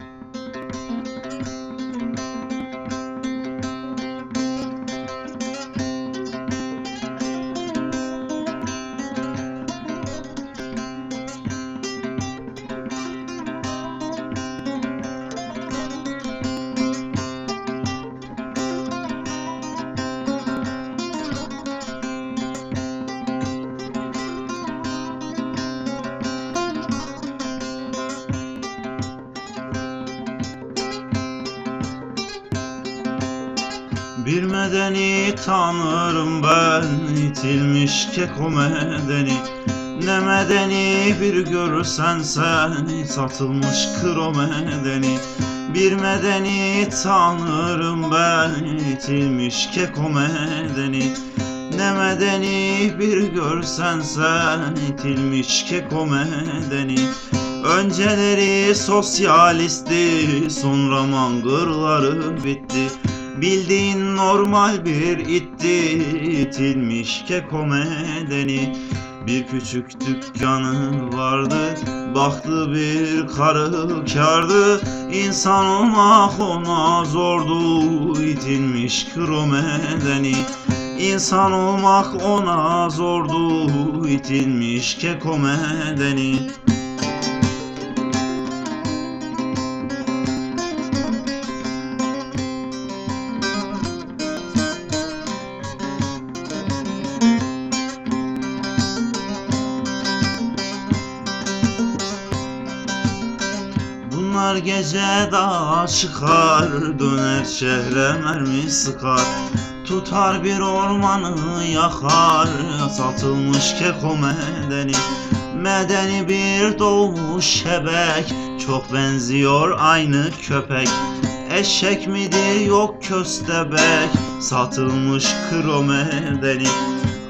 Bir medeni tanırım ben itilmiş keko medeni Ne medeni bir görürsen sen satılmış kro medeni Bir medeni tanırım ben itilmiş keko medeni Ne medeni bir görsen sen itilmiş keko medeni Önceleri sosyalisti sonra mangırları bitti Bildiğin normal bir itti itilmiş keko medeni Bir küçük dükkanı vardı Baktı bir karı kardı İnsan olmak ona zordu itilmiş kro medeni İnsan olmak ona zordu itilmiş keko Bunlar gece dağa çıkar Döner şehre mermi sıkar. Tutar bir ormanı yakar Satılmış keko medeni. Medeni bir doğmuş şebek Çok benziyor aynı köpek. Eşek midir yok köstebek Satılmış kro medeni.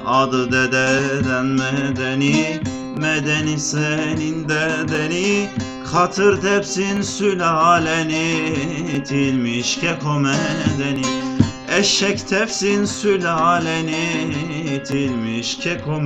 Adı dededen medeni Medeni senin dedeni Katır tepsin sülaleni itilmiş keko medeni Eşek tepsin sülaleni itilmiş keko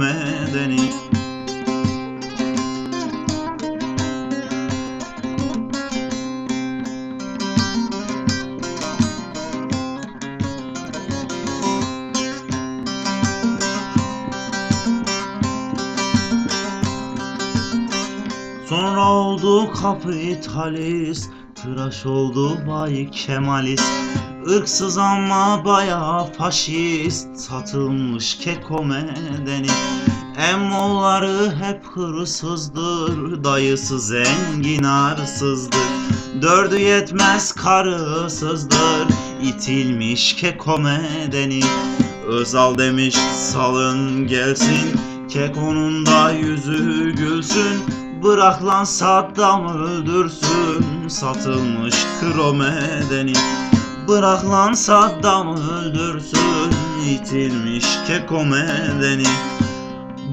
Sonra oldu kapitalist Tıraş oldu bay kemalist. Irksız ama baya faşist Satılmış keko medeni Emmoğulları hep hırsızdır Dayısı zengin arsızdır. Dördü yetmez karısızdır İtilmiş keko medeni Özal demiş salın gelsin Keko'nun da yüzü gülsün Bırak lan Saddam öldürsün Satılmış kro medeni Bırak lan Saddam öldürsün İtilmiş keko medeni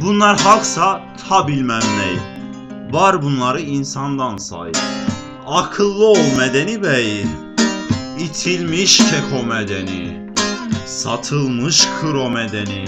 Bunlar halksa ta bilmem ney Var bunları insandan say. Akıllı ol medeni bey. İtilmiş keko medeni Satılmış kro medeni